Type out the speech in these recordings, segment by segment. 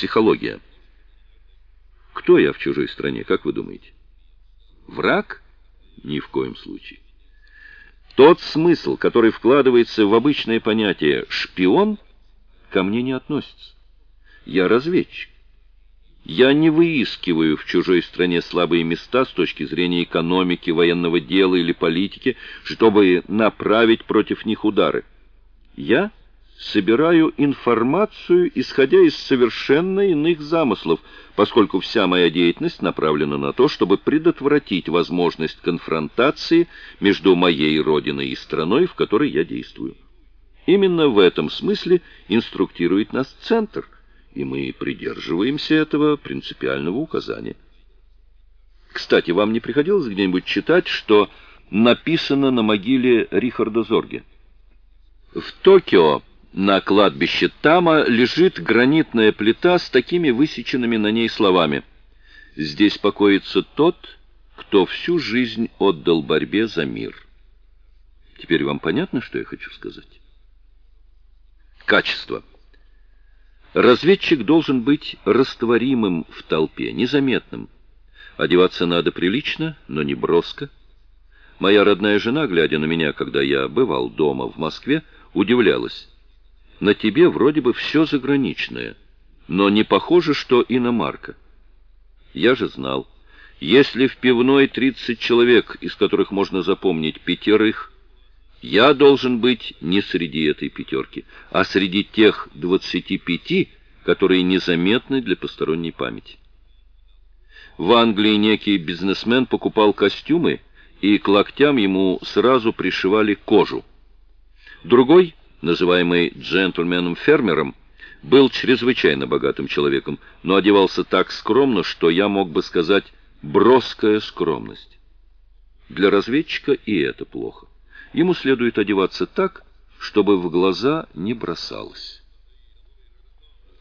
психология. Кто я в чужой стране, как вы думаете? Враг? Ни в коем случае. Тот смысл, который вкладывается в обычное понятие «шпион», ко мне не относится. Я разведчик. Я не выискиваю в чужой стране слабые места с точки зрения экономики, военного дела или политики, чтобы направить против них удары. Я собираю информацию, исходя из совершенно иных замыслов, поскольку вся моя деятельность направлена на то, чтобы предотвратить возможность конфронтации между моей родиной и страной, в которой я действую. Именно в этом смысле инструктирует нас Центр – и мы придерживаемся этого принципиального указания. Кстати, вам не приходилось где-нибудь читать, что написано на могиле Рихарда Зорге? В Токио на кладбище Тама лежит гранитная плита с такими высеченными на ней словами: "Здесь покоится тот, кто всю жизнь отдал борьбе за мир". Теперь вам понятно, что я хочу сказать? Качество. Разведчик должен быть растворимым в толпе, незаметным. Одеваться надо прилично, но не броско. Моя родная жена, глядя на меня, когда я бывал дома в Москве, удивлялась. На тебе вроде бы все заграничное, но не похоже, что иномарка. Я же знал, если в пивной 30 человек, из которых можно запомнить пятерых, я должен быть не среди этой пятерки, а среди тех двадцати пяти, которые незаметны для посторонней памяти. В Англии некий бизнесмен покупал костюмы, и к локтям ему сразу пришивали кожу. Другой, называемый джентльменом-фермером, был чрезвычайно богатым человеком, но одевался так скромно, что я мог бы сказать броская скромность. Для разведчика и это плохо. Ему следует одеваться так, чтобы в глаза не бросалось.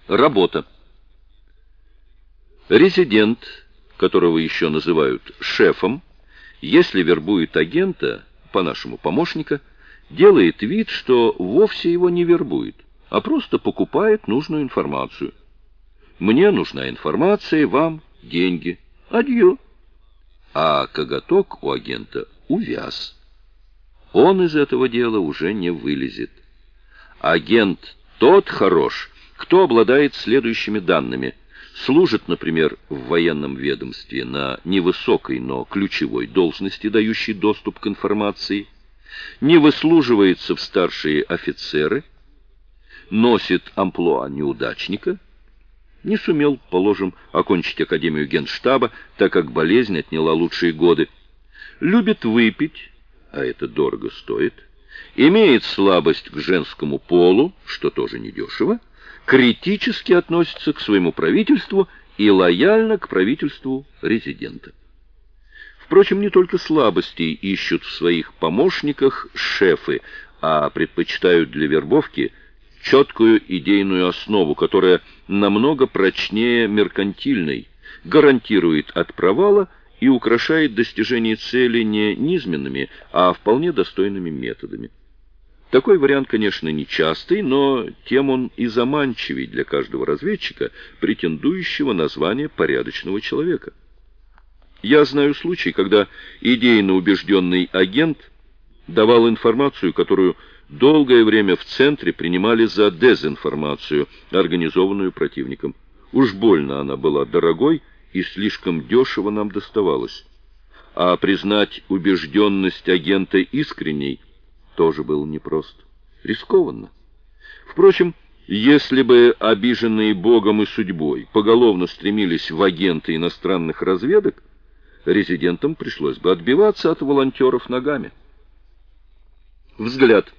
Работа. Резидент, которого еще называют шефом, если вербует агента, по-нашему помощника, делает вид, что вовсе его не вербует, а просто покупает нужную информацию. Мне нужна информация, вам деньги. Адью. А коготок у агента увяз. Он из этого дела уже не вылезет. Агент тот хорош, кто обладает следующими данными. Служит, например, в военном ведомстве на невысокой, но ключевой должности, дающей доступ к информации, не выслуживается в старшие офицеры, носит амплуа неудачника, не сумел, положим, окончить Академию Генштаба, так как болезнь отняла лучшие годы, любит выпить, а это дорого стоит, имеет слабость к женскому полу, что тоже недешево, критически относится к своему правительству и лояльно к правительству резидента. Впрочем, не только слабости ищут в своих помощниках шефы, а предпочитают для вербовки четкую идейную основу, которая намного прочнее меркантильной, гарантирует от провала и украшает достижение цели не низменными, а вполне достойными методами. Такой вариант, конечно, нечастый, но тем он и заманчивей для каждого разведчика, претендующего на звание порядочного человека. Я знаю случай, когда идейно убежденный агент давал информацию, которую долгое время в центре принимали за дезинформацию, организованную противником. Уж больно она была дорогой и слишком дешево нам доставалась. А признать убежденность агента искренней тоже было непросто. Рискованно. Впрочем, если бы обиженные Богом и судьбой поголовно стремились в агенты иностранных разведок, резидентам пришлось бы отбиваться от волонтеров ногами. Взгляд.